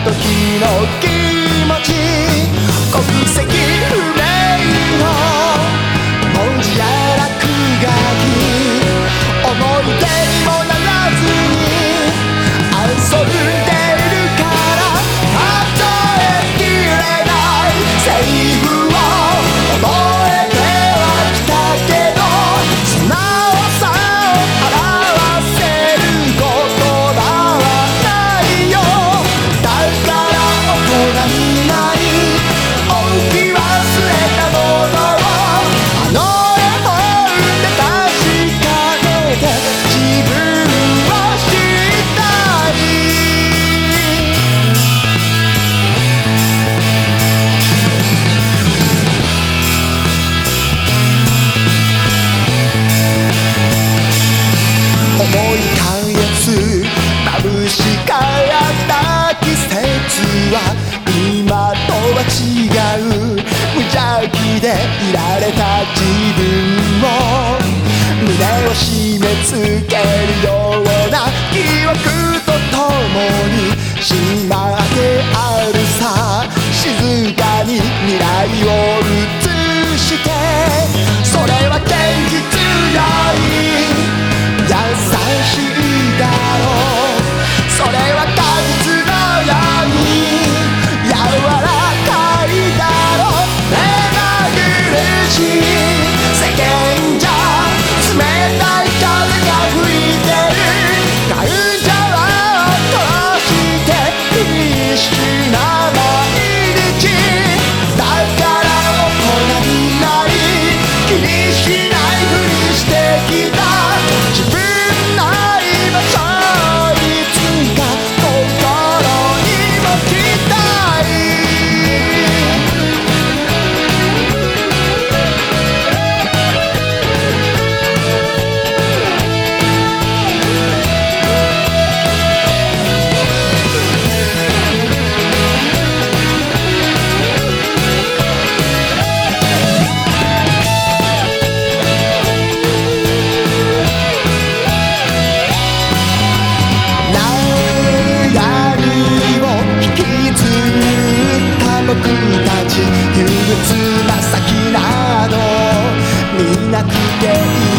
時の気持ち国籍不明の文字や落書き思い出にもならずに遊んでいるから数えきれない今とは違う無邪気でいられた自分を胸を締め付けるような記憶とともに島であるさ静かに未来を映していなくていい。